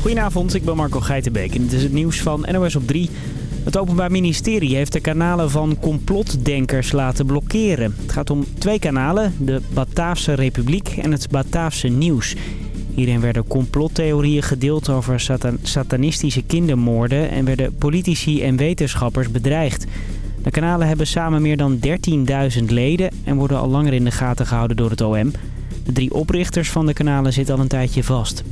Goedenavond, ik ben Marco Geitenbeek en dit is het nieuws van NOS op 3. Het Openbaar Ministerie heeft de kanalen van complotdenkers laten blokkeren. Het gaat om twee kanalen, de Bataafse Republiek en het Bataafse Nieuws. Hierin werden complottheorieën gedeeld over satanistische kindermoorden... en werden politici en wetenschappers bedreigd. De kanalen hebben samen meer dan 13.000 leden en worden al langer in de gaten gehouden door het OM. De drie oprichters van de kanalen zitten al een tijdje vast.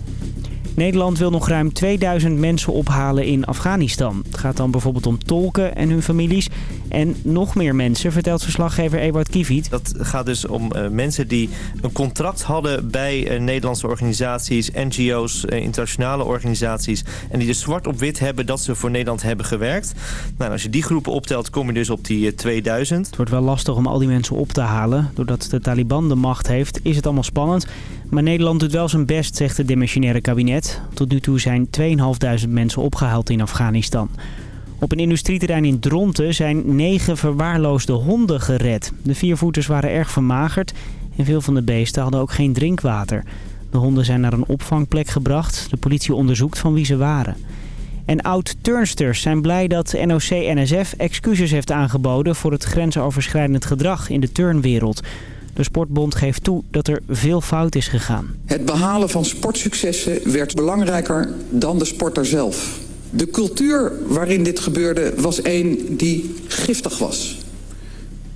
Nederland wil nog ruim 2000 mensen ophalen in Afghanistan. Het gaat dan bijvoorbeeld om tolken en hun families. En nog meer mensen, vertelt verslaggever Ewout Kiviet. Dat gaat dus om uh, mensen die een contract hadden bij uh, Nederlandse organisaties, NGO's, uh, internationale organisaties. En die dus zwart op wit hebben dat ze voor Nederland hebben gewerkt. Nou, als je die groepen optelt, kom je dus op die 2000. Het wordt wel lastig om al die mensen op te halen. Doordat de Taliban de macht heeft, is het allemaal spannend. Maar Nederland doet wel zijn best, zegt het demissionaire kabinet. Tot nu toe zijn 2.500 mensen opgehaald in Afghanistan. Op een industrieterrein in Dronten zijn negen verwaarloosde honden gered. De viervoeters waren erg vermagerd en veel van de beesten hadden ook geen drinkwater. De honden zijn naar een opvangplek gebracht. De politie onderzoekt van wie ze waren. En oud-turnsters zijn blij dat NOC-NSF excuses heeft aangeboden... voor het grensoverschrijdend gedrag in de turnwereld. De Sportbond geeft toe dat er veel fout is gegaan. Het behalen van sportsuccessen werd belangrijker dan de sporter zelf. De cultuur waarin dit gebeurde was een die giftig was.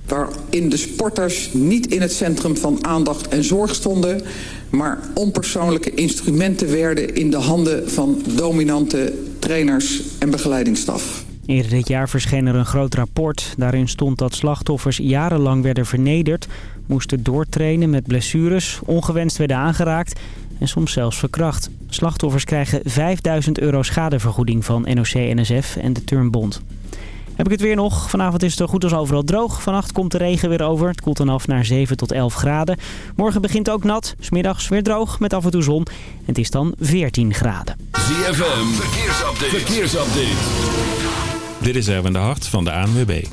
Waarin de sporters niet in het centrum van aandacht en zorg stonden... maar onpersoonlijke instrumenten werden in de handen van dominante trainers en begeleidingsstaf. Eerder dit jaar verscheen er een groot rapport. Daarin stond dat slachtoffers jarenlang werden vernederd... moesten doortrainen met blessures, ongewenst werden aangeraakt en soms zelfs verkracht. Slachtoffers krijgen 5000 euro schadevergoeding van NOC-NSF en de Turnbond. Heb ik het weer nog. Vanavond is het zo goed als overal droog. Vannacht komt de regen weer over. Het koelt dan af naar 7 tot 11 graden. Morgen begint ook nat. Smiddags weer droog met af en toe zon. En het is dan 14 graden. ZFM, verkeersupdate. verkeersupdate. Dit is Erwin de Hart van de ANWB.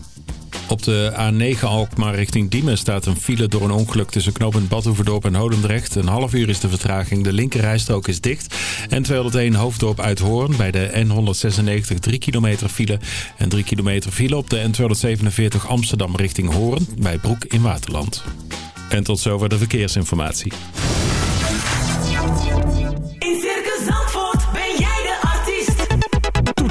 Op de A9 Alkmaar richting Diemen staat een file door een ongeluk tussen knooppunt Badhoevedorp en Hodendrecht. Een half uur is de vertraging. De linkerrijstrook is dicht. En 201 Hoofddorp uit Hoorn bij de N196 3 kilometer file. En 3 kilometer file op de N247 Amsterdam richting Hoorn bij Broek in Waterland. En tot zover de verkeersinformatie.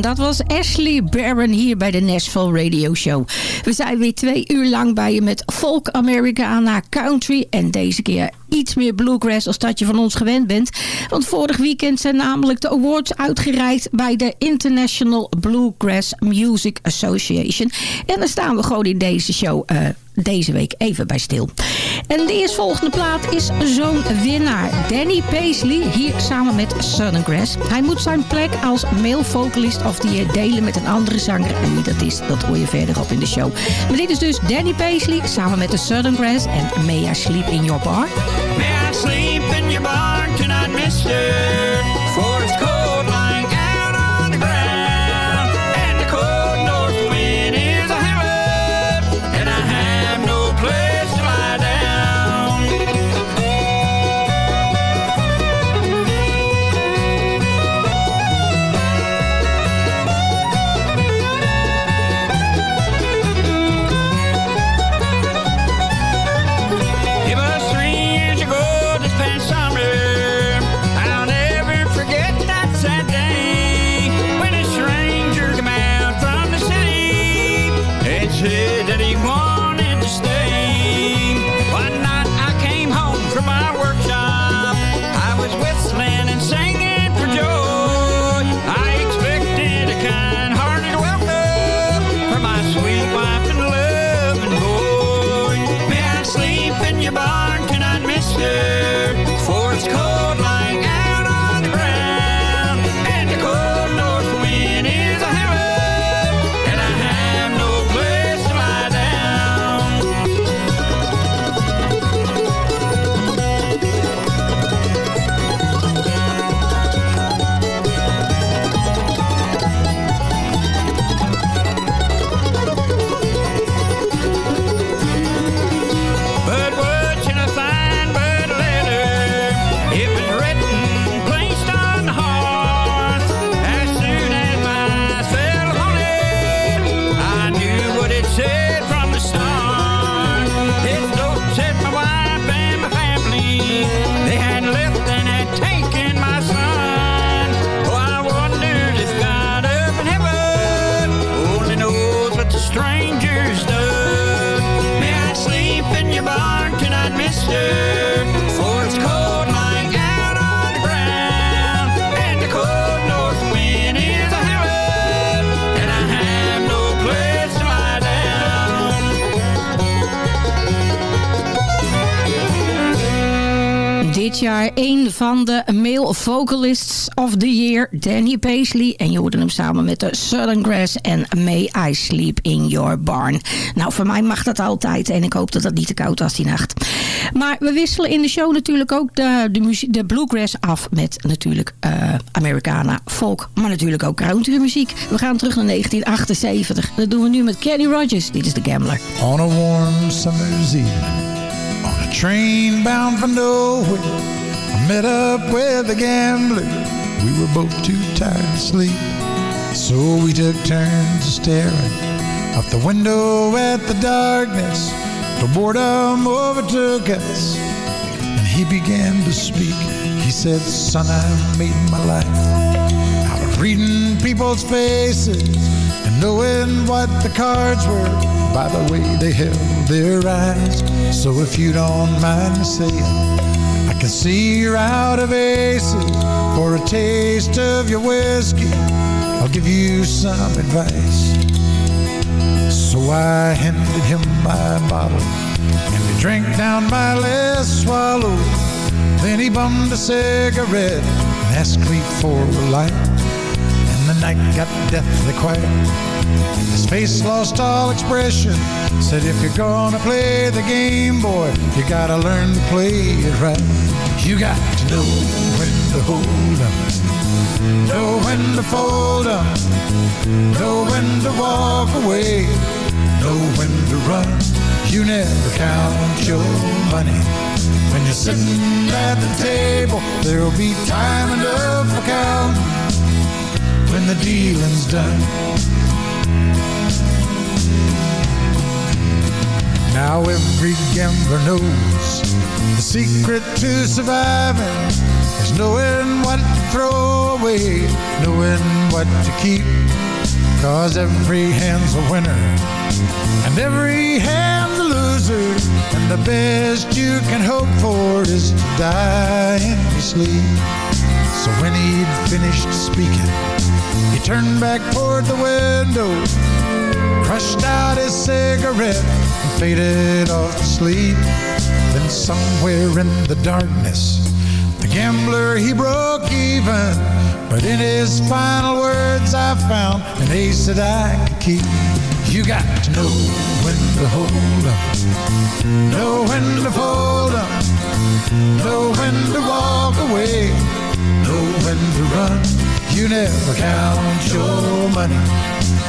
Dat was Ashley Barron hier bij de Nashville Radio Show. We zijn weer twee uur lang bij je met folk Americana, country en deze keer iets meer bluegrass als dat je van ons gewend bent. Want vorig weekend zijn namelijk de awards uitgereikt bij de International Bluegrass Music Association. En daar staan we gewoon in deze show eh, deze week even bij stil. En de eerstvolgende plaat is zo'n winnaar. Danny Paisley, hier samen met Southern Grass. Hij moet zijn plek als male vocalist of year delen met een andere zanger. En wie dat is, dat hoor je verderop in de show. Maar dit is dus Danny Paisley samen met de Southern Grass en May I Sleep in Your Bar. May I sleep in your barn tonight, mister? Dit jaar een van de male vocalists of the year, Danny Paisley. En je hoorde hem samen met de Southern Grass en May I Sleep in Your Barn. Nou, voor mij mag dat altijd en ik hoop dat het niet te koud was die nacht. Maar we wisselen in de show natuurlijk ook de, de, muziek, de bluegrass af met natuurlijk eh, Americana, folk, maar natuurlijk ook countrymuziek. We gaan terug naar 1978. Dat doen we nu met Kenny Rogers. Dit is The Gambler. On a warm summer's evening, train bound for nowhere, I met up with a gambler. We were both too tired to sleep, so we took turns staring out the window at the darkness. The boredom overtook us, and he began to speak. He said, Son, I've made my life out of reading people's faces and knowing what the cards were by the way they held their eyes. So if you don't mind me saying, I can see you're out of aces. For a taste of your whiskey, I'll give you some advice. So I handed him my bottle, and he drank down my last swallow. Then he bummed a cigarette and asked me for a light. Night got deathly quiet. His face lost all expression. Said, if you're gonna play the game, boy, you gotta learn to play it right. You got to know when to hold up, know when to fold up, know when to walk away, know when to run. You never count your money. When you're sitting at the table, there'll be time enough for counting when the dealing's done. Now every gambler knows the secret to surviving is knowing what to throw away, knowing what to keep. Cause every hand's a winner and every hand's a loser. And the best you can hope for is to die in your sleep. So when he'd finished speaking, he turned back toward the window, crushed out his cigarette, and faded off to sleep. Then somewhere in the darkness, the gambler he broke even. But in his final words, I found an ace that I could keep. You got to know when to hold up, know when to fold up, know when to walk away, know when to run. You never count your money.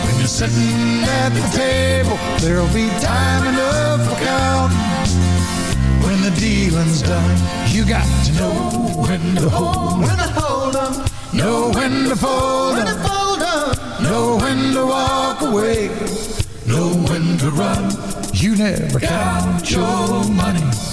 When you're sitting at the table, there'll be time enough for counting. When the dealing's done, you got to know when to hold when to hold 'em, know when to fold fold 'em, know when to walk away, know when to run. You never count your money.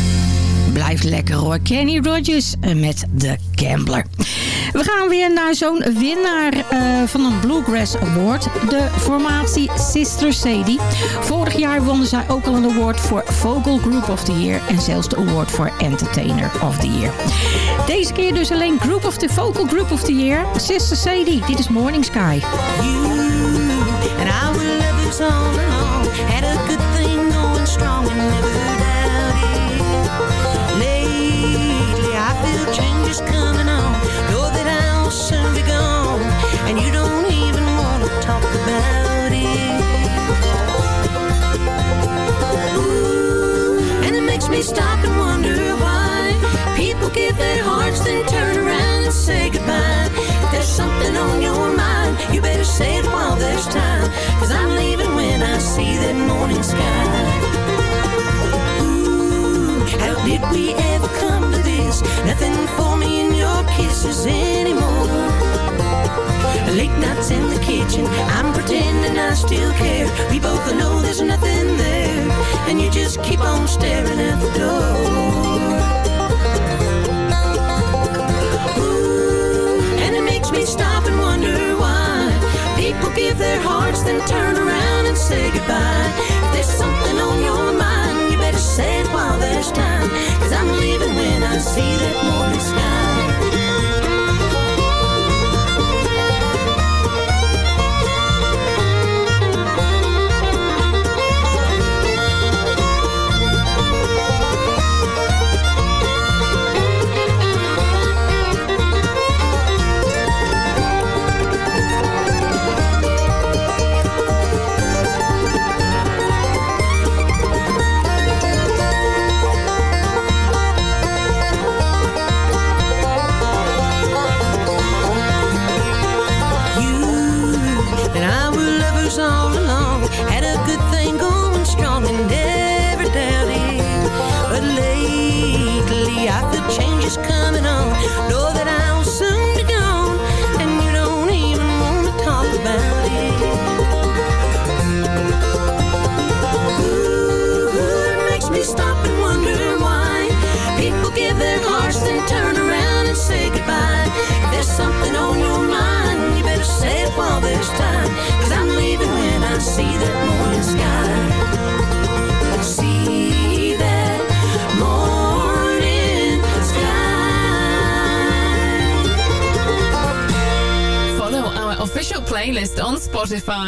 Blijft lekker hoor. Kenny Rogers eh, met The Gambler. We gaan weer naar zo'n winnaar eh, van een Bluegrass Award. De formatie Sister Sadie. Vorig jaar wonnen zij ook al een award voor Vocal Group of the Year. En zelfs de award voor Entertainer of the Year. Deze keer dus alleen Group of the Vocal Group of the Year. Sister Sadie, dit is Morning Sky. And I will. Me stop and wonder why people give their hearts, then turn around and say goodbye. If there's something on your mind, you better say it while there's time. Cause I'm leaving when I see that morning sky. Ooh, how did we ever come to this? Nothing for me in your kisses anymore. Late nights in the kitchen, I'm pretending I still care. We both know there's nothing there, and you just keep on staring at the door. Ooh, and it makes me stop and wonder why people give their hearts, then turn around and say goodbye. If there's something on your mind, you better say it while there's time. Cause I'm leaving when I see that morning sky.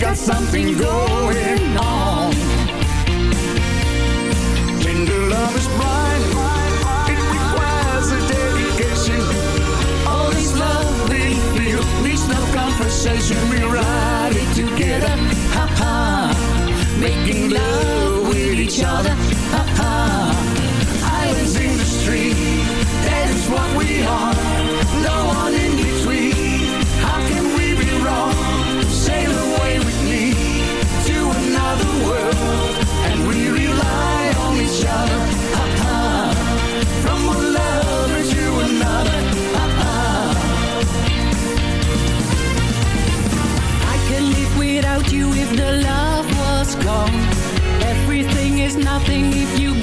got something going on. When the love is blind, it requires a dedication. All this love we feel needs no conversation. We ride it together, ha ha, making love with each other. The love was gone. Everything is nothing if you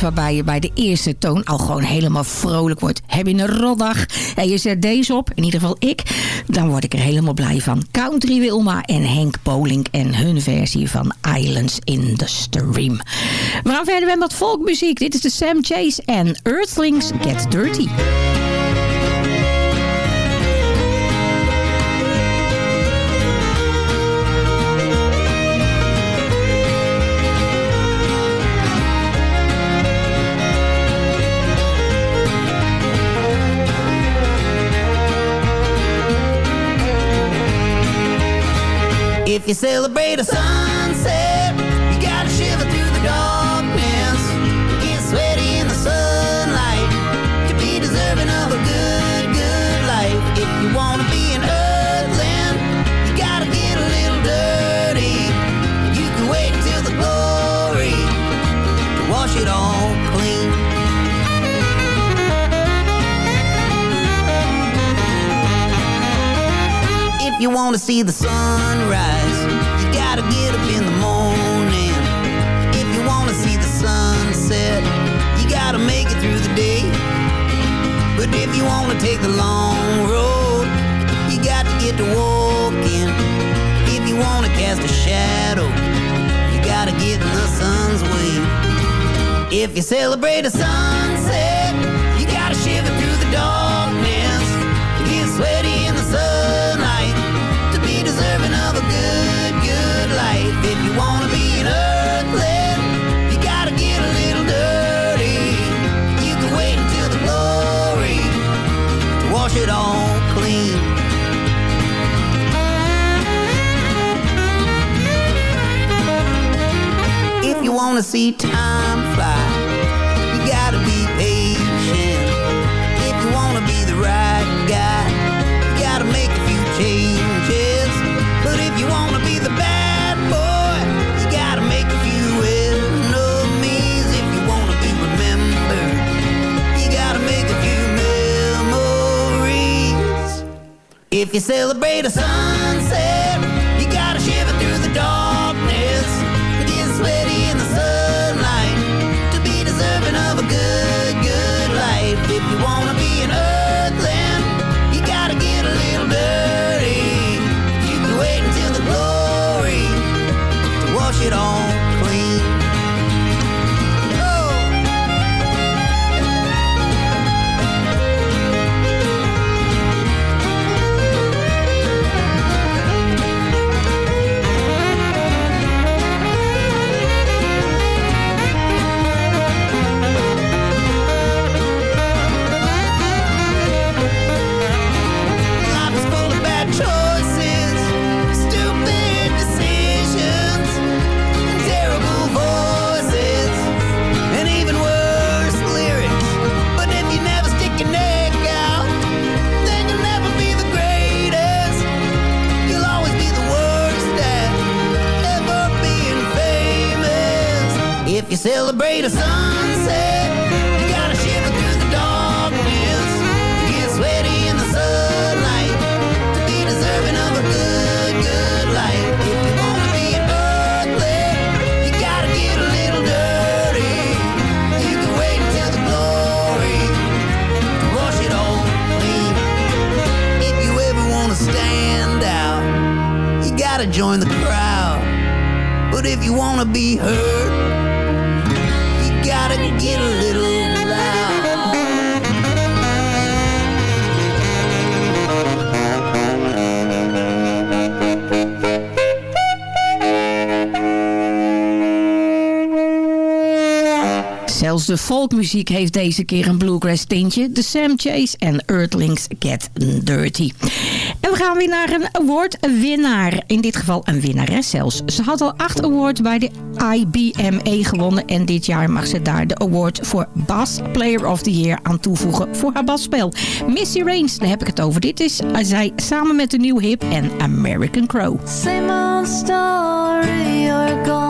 waarbij je bij de eerste toon al gewoon helemaal vrolijk wordt. Heb je een roddag en je zet deze op, in ieder geval ik, dan word ik er helemaal blij van. Country Wilma en Henk Poling en hun versie van Islands in the Stream. We gaan verder met wat volkmuziek. Dit is de Sam Chase en Earthlings Get Dirty. you celebrate a song see the sunrise. You gotta get up in the morning. If you wanna see the sunset You gotta make it through the day. But if you wanna take the long road You got to get to walking. If you wanna cast a shadow You gotta get in the sun's way. If you celebrate a sun see time fly, you gotta be patient. If you wanna be the right guy, you gotta make a few changes. But if you wanna be the bad boy, you gotta make a few enemies. If you wanna be remembered, you gotta make a few memories. If you celebrate a De folkmuziek heeft deze keer een bluegrass tintje. De Sam Chase en Earthlings Get Dirty. En we gaan weer naar een awardwinnaar. In dit geval een winnares zelfs. Ze had al acht awards bij de IBMA gewonnen. En dit jaar mag ze daar de award voor Bass Player of the Year aan toevoegen voor haar basspel. Missy Rains, daar heb ik het over. Dit is zij samen met de nieuwe hip en American Crow. Same story, you're gone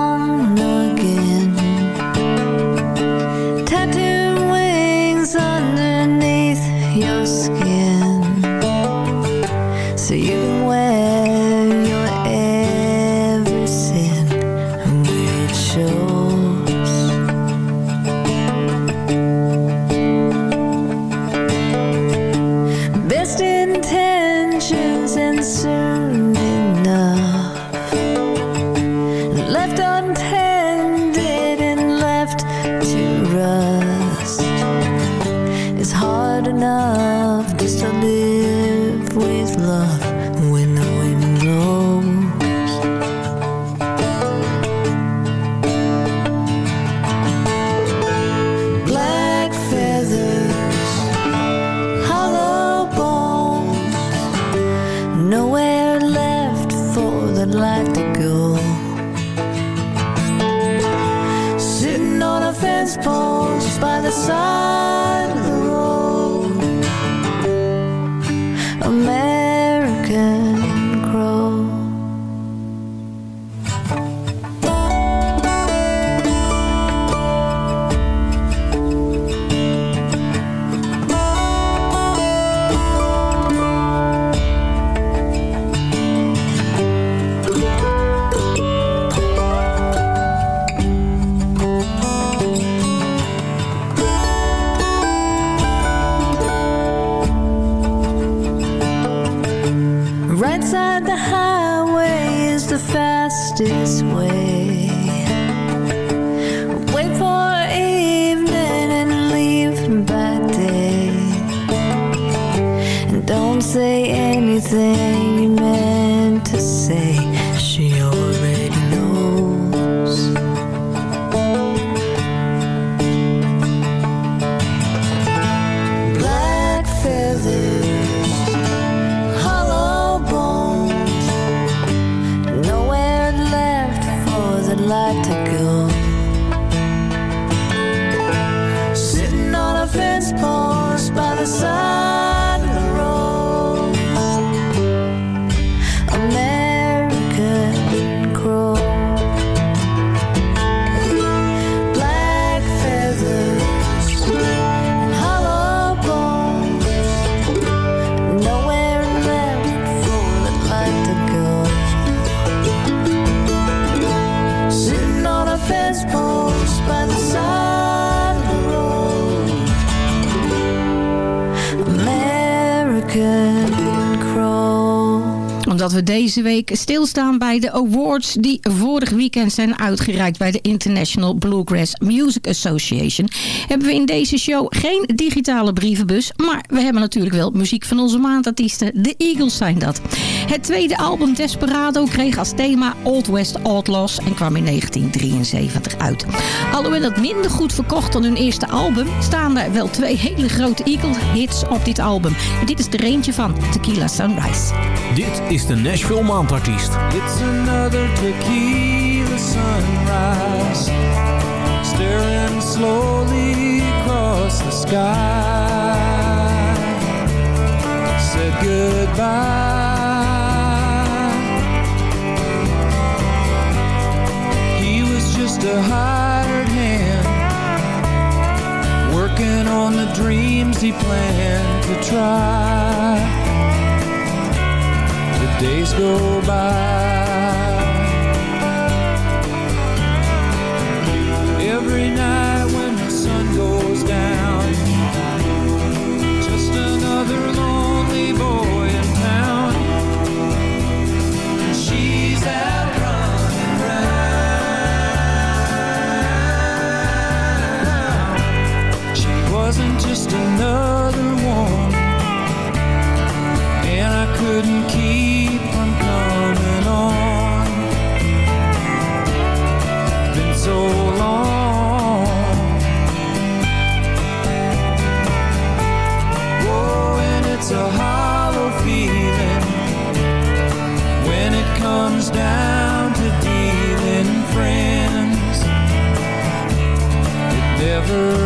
wings say anything Omdat we deze week stilstaan bij de awards die vorig weekend zijn uitgereikt bij de International Bluegrass Music Association, hebben we in deze show geen digitale brievenbus, maar we hebben natuurlijk wel muziek van onze maandartiesten. De Eagles zijn dat. Het tweede album Desperado kreeg als thema Old West Outlaws en kwam in 1973 uit. Alhoewel het minder goed verkocht dan hun eerste album, staan er wel twee hele grote Eagles hits op dit album. Dit is er eentje van Tequila Sunrise. Dit is de Nashville Maandartiest. It's another tequila sunrise Staring slowly across the sky. Said goodbye. He was just a hired hand Working on the dreams he planned to try days go by. Every night when the sun goes down, just another lonely boy in town. She's out running. She wasn't just another one and I couldn't never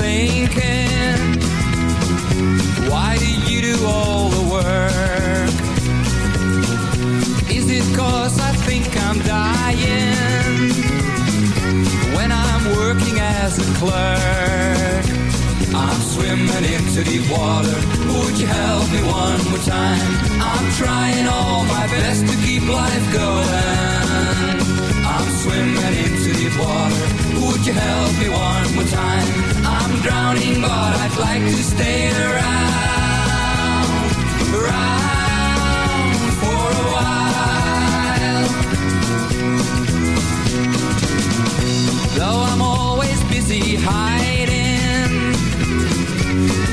Thinking? Why do you do all the work? Is it cause I think I'm dying when I'm working as a clerk? I'm swimming into deep water. Would you help me one more time? I'm trying all my best to keep life going. I'm swimming into deep water. Would you help me one more time? I'm drowning, but I'd like to stay around, around for a while. Though I'm always busy hiding,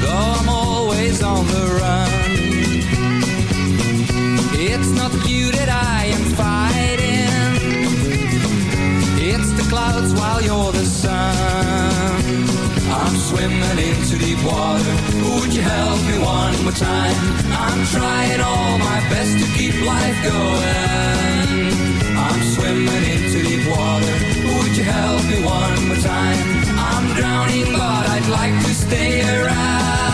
though I'm always on the run, it's not you that I am fighting. The clouds while you're the sun. I'm swimming into deep water. Would you help me one more time? I'm trying all my best to keep life going. I'm swimming into deep water. Would you help me one more time? I'm drowning, but I'd like to stay around,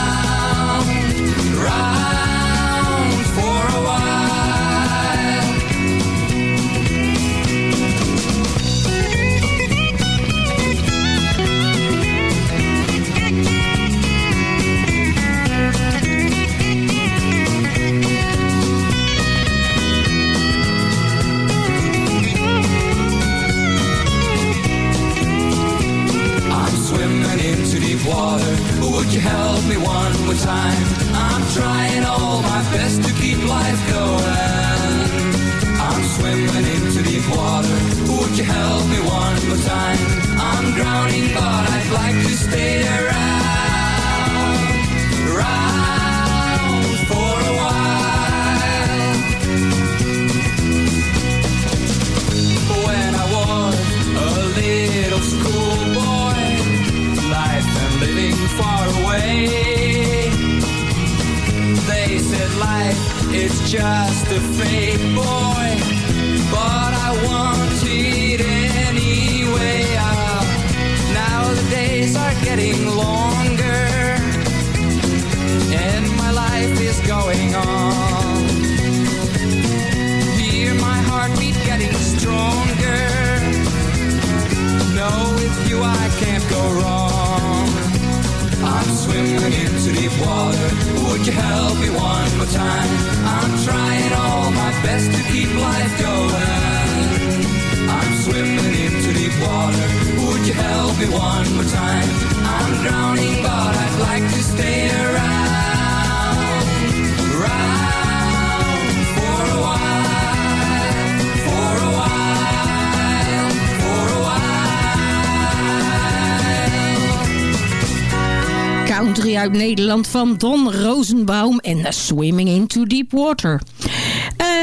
Country uit Nederland van Don Rosenbaum en Swimming into Deep Water.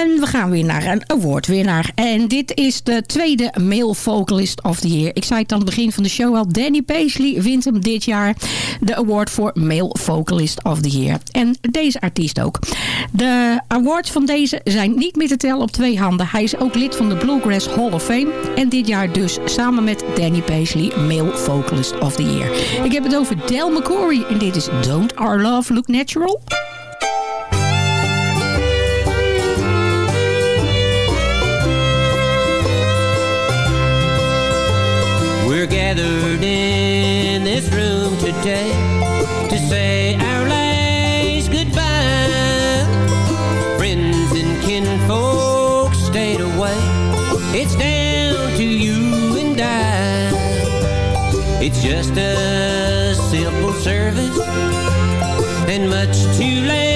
En we gaan weer naar een awardwinnaar. En dit is de tweede Male Vocalist of the Year. Ik zei het aan het begin van de show al. Danny Paisley wint hem dit jaar de award voor Male Vocalist of the Year. En deze artiest ook. De awards van deze zijn niet meer te tellen op twee handen. Hij is ook lid van de Bluegrass Hall of Fame. En dit jaar dus samen met Danny Paisley Male Vocalist of the Year. Ik heb het over Del McCoury. En dit is Don't Our Love Look Natural? We're gathered in this room today to say our last goodbye. Friends and kinfolk stayed away. It's down to you and I. It's just a simple service and much too late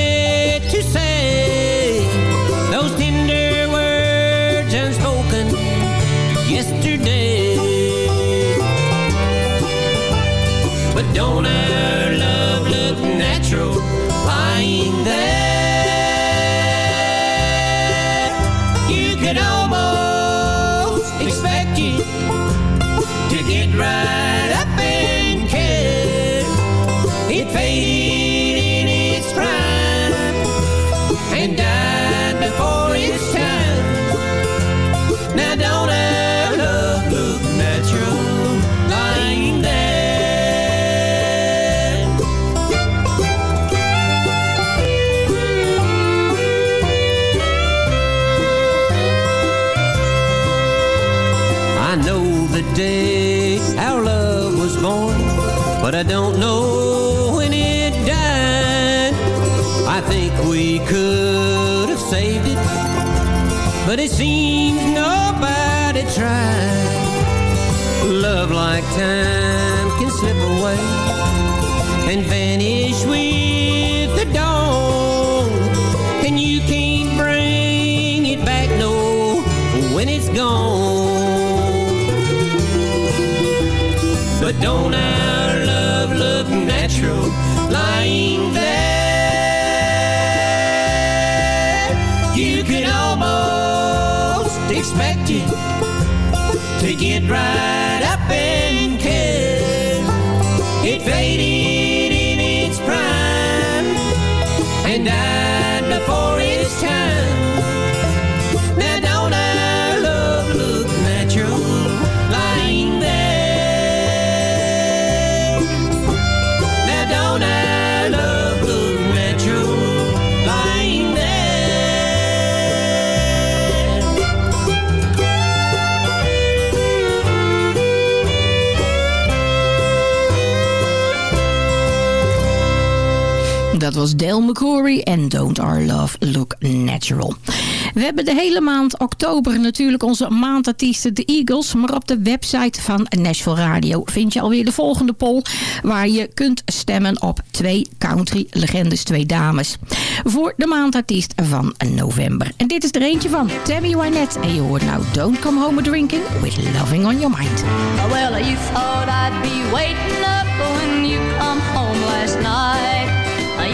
but I don't know when it died. I think we could have saved it, but it seems nobody tried. Love like time can slip away and vanish with the dawn, get right was Dale McCory en Don't Our Love Look Natural. We hebben de hele maand oktober natuurlijk onze maandartiesten de Eagles. Maar op de website van Nashville Radio vind je alweer de volgende poll. Waar je kunt stemmen op twee country legendes, twee dames. Voor de maandartiest van november. En dit is er eentje van Tammy Wynette. En je hoort nou Don't Come Home a Drinking with Loving on Your Mind. Well, thought I'd be waiting up when you come home last night.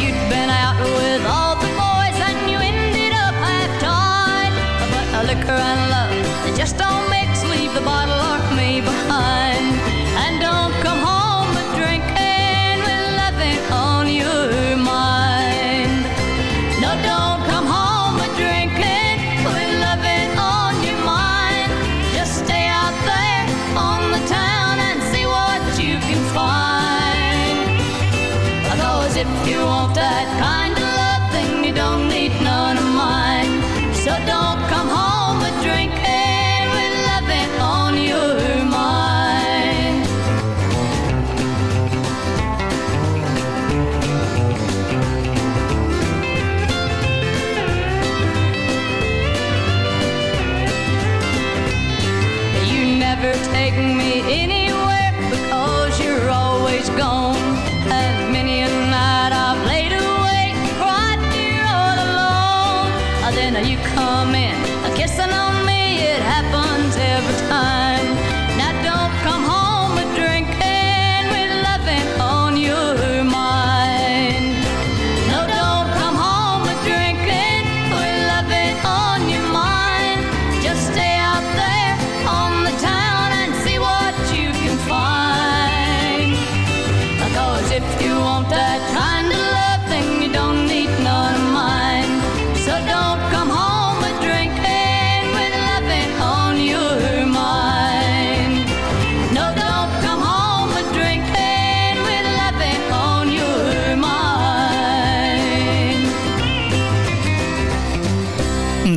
You'd been out with all the boys and you ended up half-tied. But a liquor and love, they just don't mix. Leave the bottle or me behind. And don't come home a drinking with loving on your mind.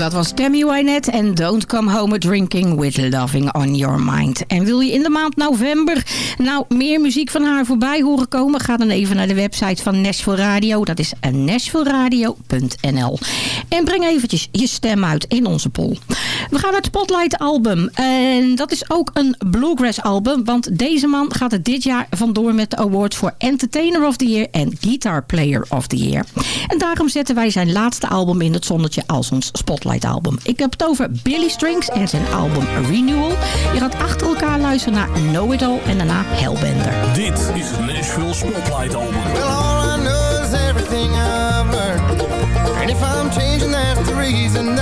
Dat was Tammy Wynette en Don't Come Home a Drinking with Loving on Your Mind. En wil je in de maand november nou meer muziek van haar voorbij horen komen? Ga dan even naar de website van Nashville Radio. Dat is nashvilleradio.nl En breng eventjes je stem uit in onze poll. We gaan naar het Spotlight album. En dat is ook een Bluegrass album. Want deze man gaat het dit jaar vandoor met de awards voor Entertainer of the Year en Guitar Player of the Year. En daarom zetten wij zijn laatste album in het zonnetje als ons Spotlight album. Ik heb het over Billy Strings en zijn album Renewal. Je gaat achter elkaar luisteren naar Know It All en daarna Hellbender. Dit is het Nashville Spotlight Album. Well, all I know is everything I've learned. And if I'm changing, that's the reason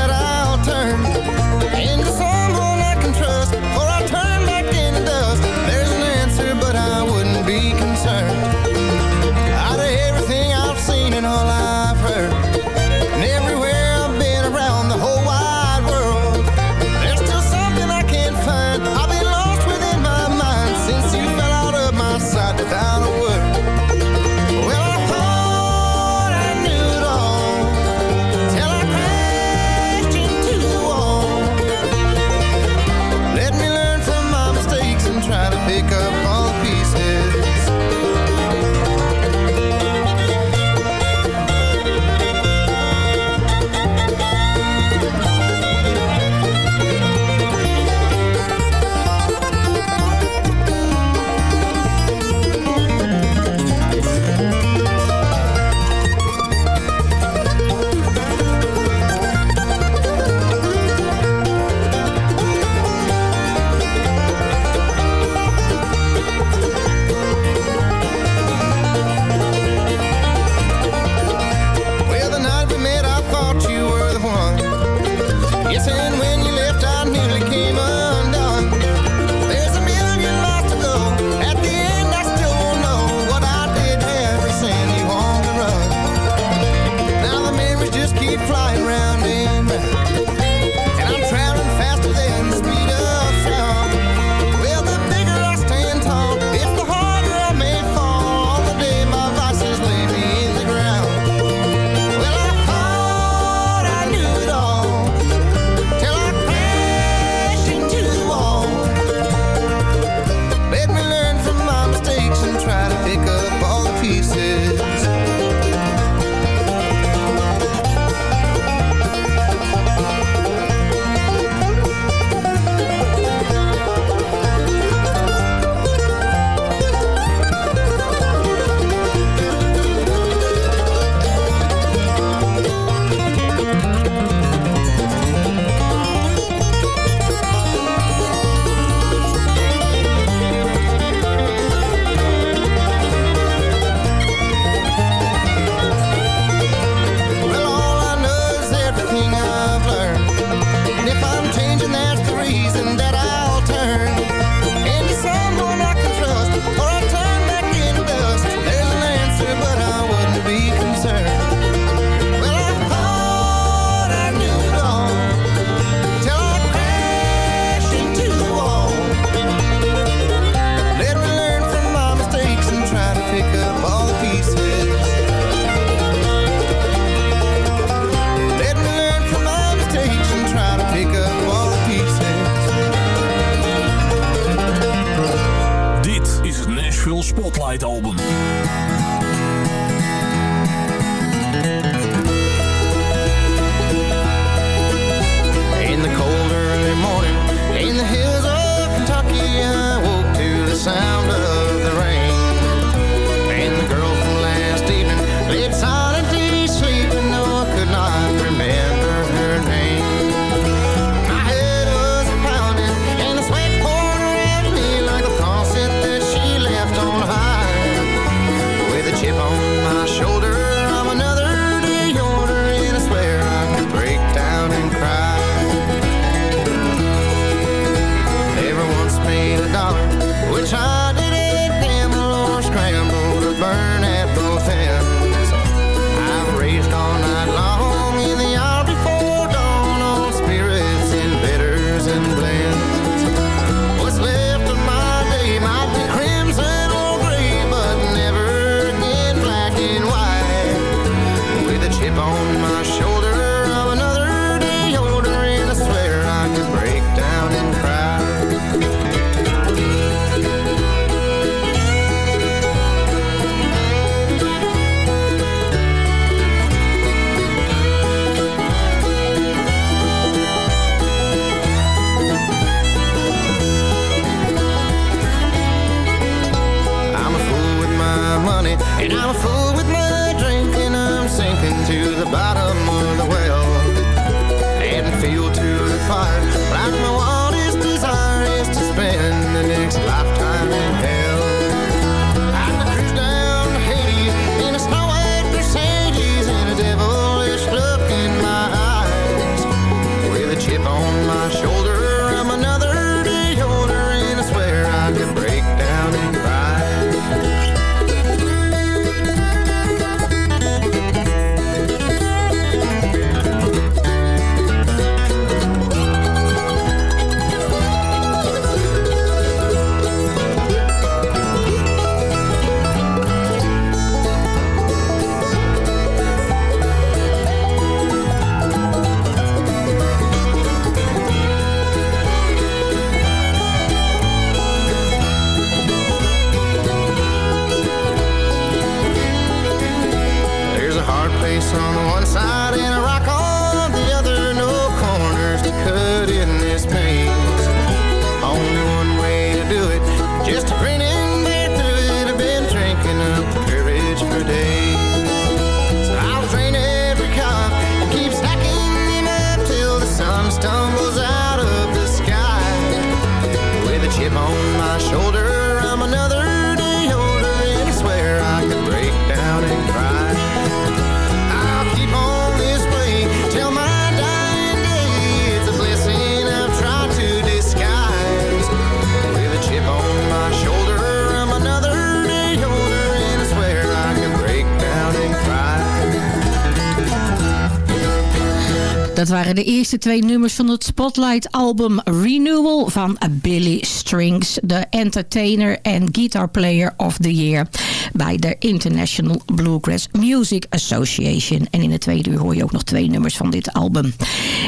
waren de eerste twee nummers van het Spotlight-album Renewal van Billy Strings, de entertainer en guitar player of the year bij de International Bluegrass Music Association. En in het tweede uur hoor je ook nog twee nummers van dit album.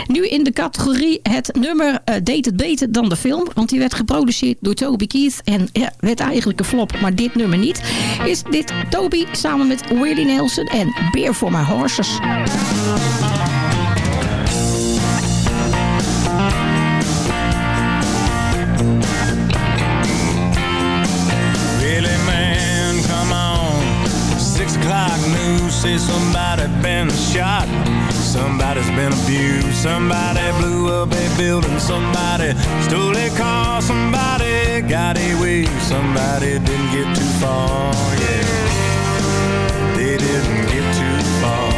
Nu in de categorie het nummer eh, deed het beter dan de film, want die werd geproduceerd door Toby Keith en ja, werd eigenlijk een flop, maar dit nummer niet. Is dit Toby samen met Willie Nelson en Beer for My Horses. Somebody been shot. Somebody's been abused. Somebody blew up a building. Somebody stole a car. Somebody got away. Somebody didn't get too far. Yeah, they didn't get too far.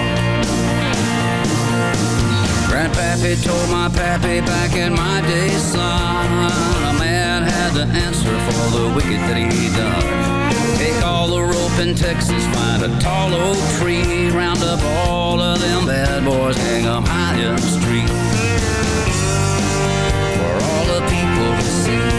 Grandpappy told my pappy back in my day, son, a man had to answer for the wicked that he done. Take all the rope in Texas, find a tall old tree, round up all of them bad boys, hang 'em high in the street. For all the people to see.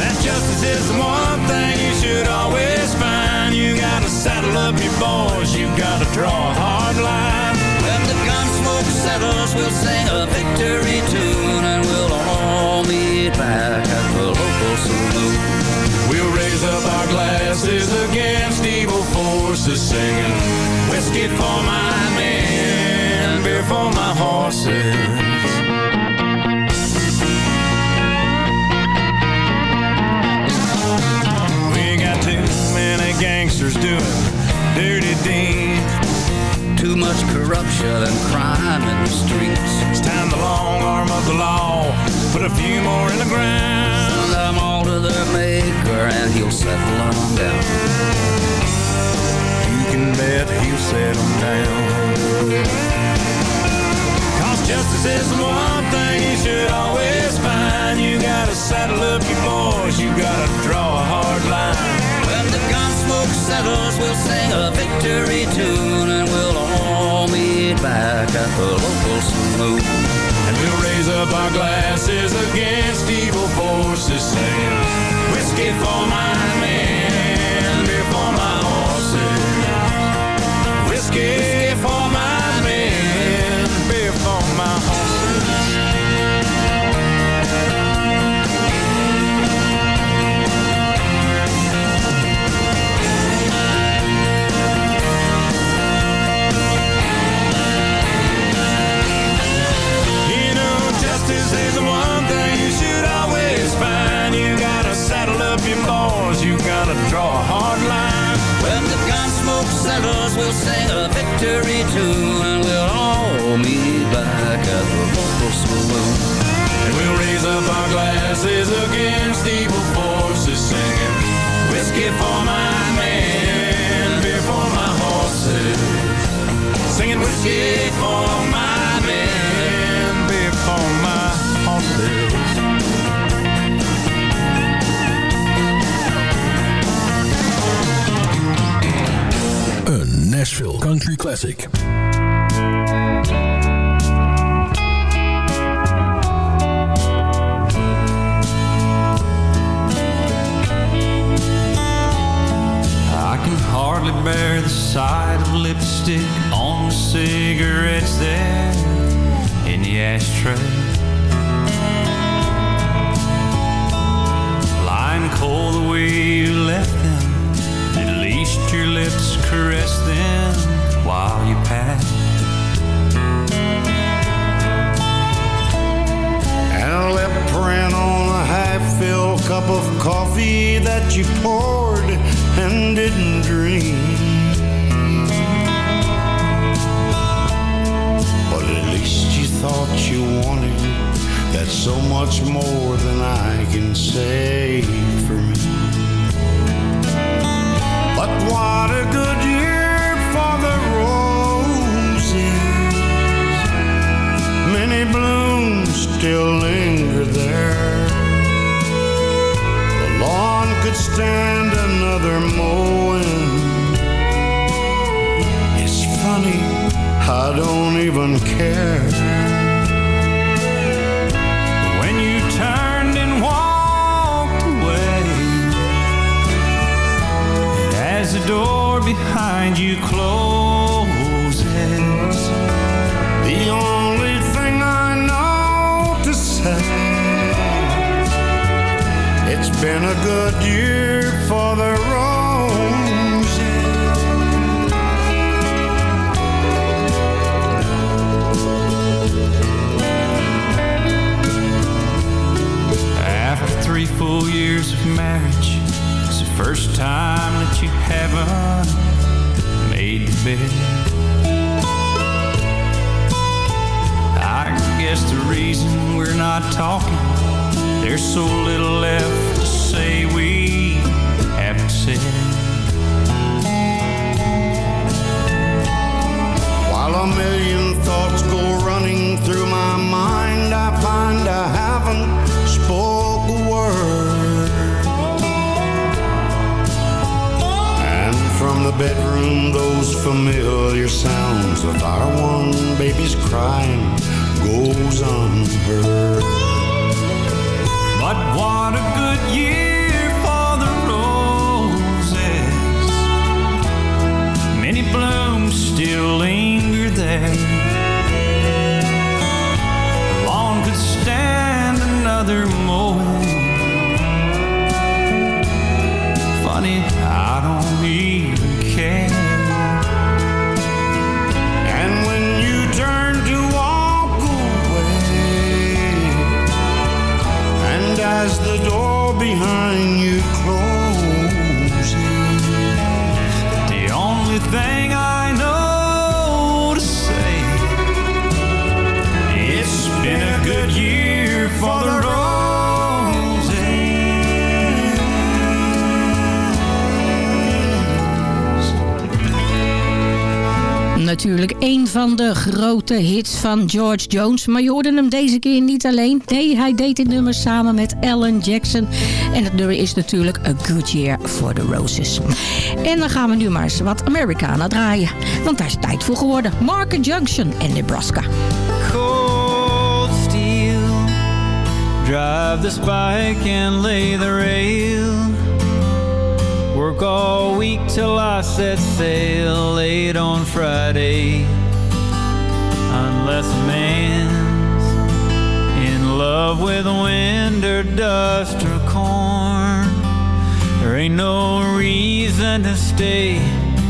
That justice is the one thing you should always find. You gotta saddle up your boys, you gotta draw a hard line. When the gun smoke settles, we'll sing a victory tune and we'll all meet back at the local saloon is against evil forces singing Whiskey for my men, beer for my horses We got too many gangsters doing dirty deeds. Too much corruption and crime in the streets. It's time the long arm of the law put a few more in the ground and he'll settle them down. You can bet he'll settle down. Cause justice is the one thing you should always find. You gotta saddle up your boys, you gotta draw a hard line. When the gun smoke settles, we'll sing a victory tune and we'll all meet back at the local saloon. And we'll raise up our glasses against evil forces, saying, Whiskey for my settles, we'll sing a victory tune and we'll all meet back at the local saloon. And we'll raise up our glasses against evil forces, singing whiskey for my men, beer for my horses. Singing whiskey for Nashville Country Classic. I can hardly bear the sight of lipstick on the cigarettes there in the ashtray. Lying cold the way you left lips caressed them while you passed. And a lip print on a half-filled cup of coffee that you poured and didn't dream. But at least you thought you wanted that's so much more than I can say for me. Stand another mowing. It's funny, I don't even care. Door behind you closes, The only thing I know to say, it's been a good year for the roses. after three full years of marriage, first time that you haven't made the bed. I guess the reason we're not talking, there's so little left to say we haven't said. While a million thoughts go running through my mind, I find I haven't spoke a word. The bedroom, those familiar sounds of our one baby's crying goes unheard. But what a good year for the roses. Many blooms still linger there. The lawn could stand another mowing. Funny, I don't even And when you turn to walk away, and as the door behind you The only thing I know to say, it's been a good year for the natuurlijk een van de grote hits van George Jones. Maar je hoorde hem deze keer niet alleen. Nee, hij deed dit nummer samen met Alan Jackson. En het nummer is natuurlijk A Good Year for the Roses. En dan gaan we nu maar eens wat Americana draaien. Want daar is tijd voor geworden. Market Junction en Nebraska. cold steel. Drive the spike and lay the rail. Work all week till I set sail late on Friday. Unless a man's in love with wind or dust or corn, there ain't no reason to stay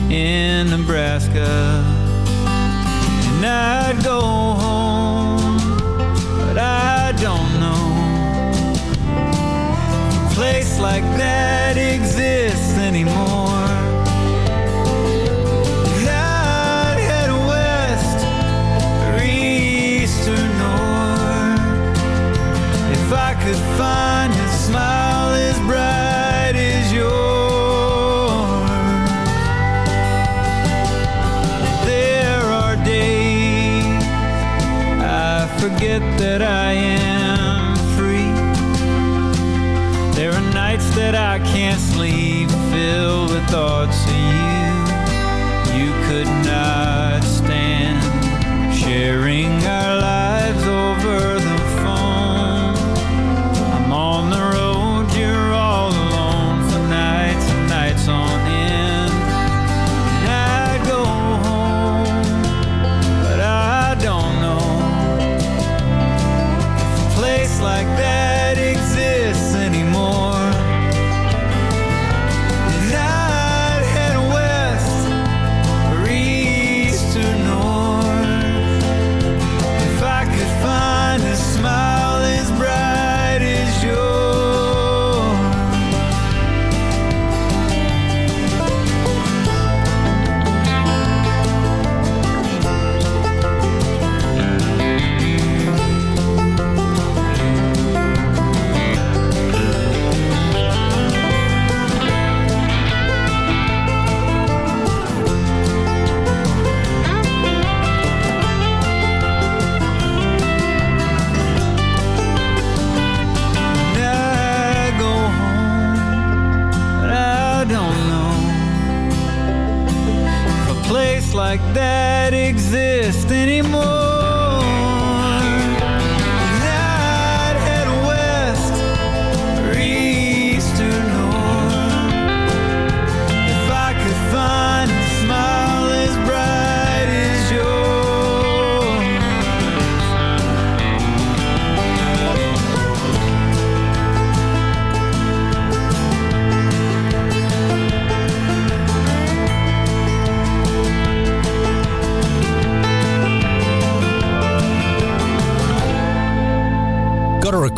in Nebraska. And I'd go home, but I don't know. A place like that exists anymore. Thoughts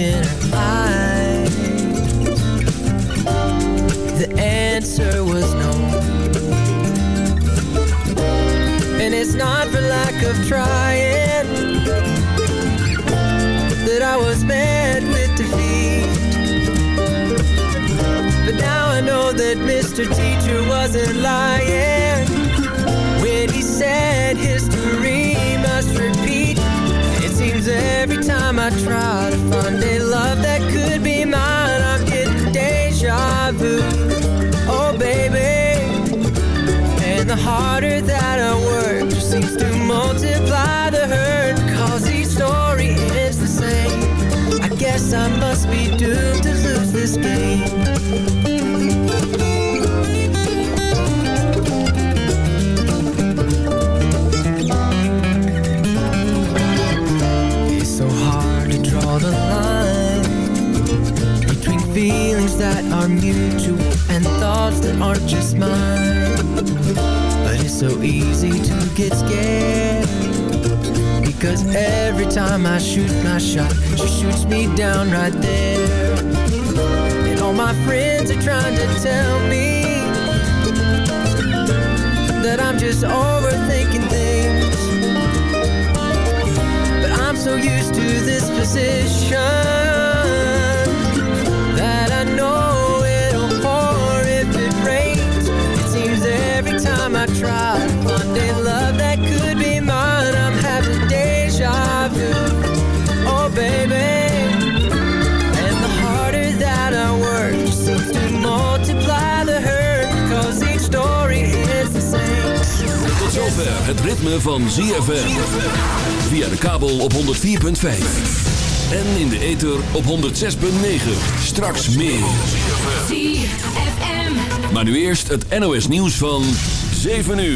In her eyes The answer was no. And it's not for lack of trying That I was met with defeat. But now I know that Mr. Teacher wasn't lying every time I try to find a love that could be mine, I'm getting deja vu. Oh, baby. And the harder that I work just seems to multiply the hurt, cause each story ends the same. I guess I must be doomed to lose this game. that are mutual and thoughts that aren't just mine. But it's so easy to get scared. Because every time I shoot my shot, she shoots me down right there. And all my friends are trying to tell me that I'm just overthinking things. But I'm so used to this position time I try to find a love that could be mine, I'm having deja vu. Oh, baby. And the harder that I work, seems to multiply the hurt. Cause each story is the same. Tot zover het ritme van ZFM. Via de kabel op 104.5. En in de ether op 106.9. Straks meer. ZFM. Maar nu eerst het NOS nieuws van 7 uur.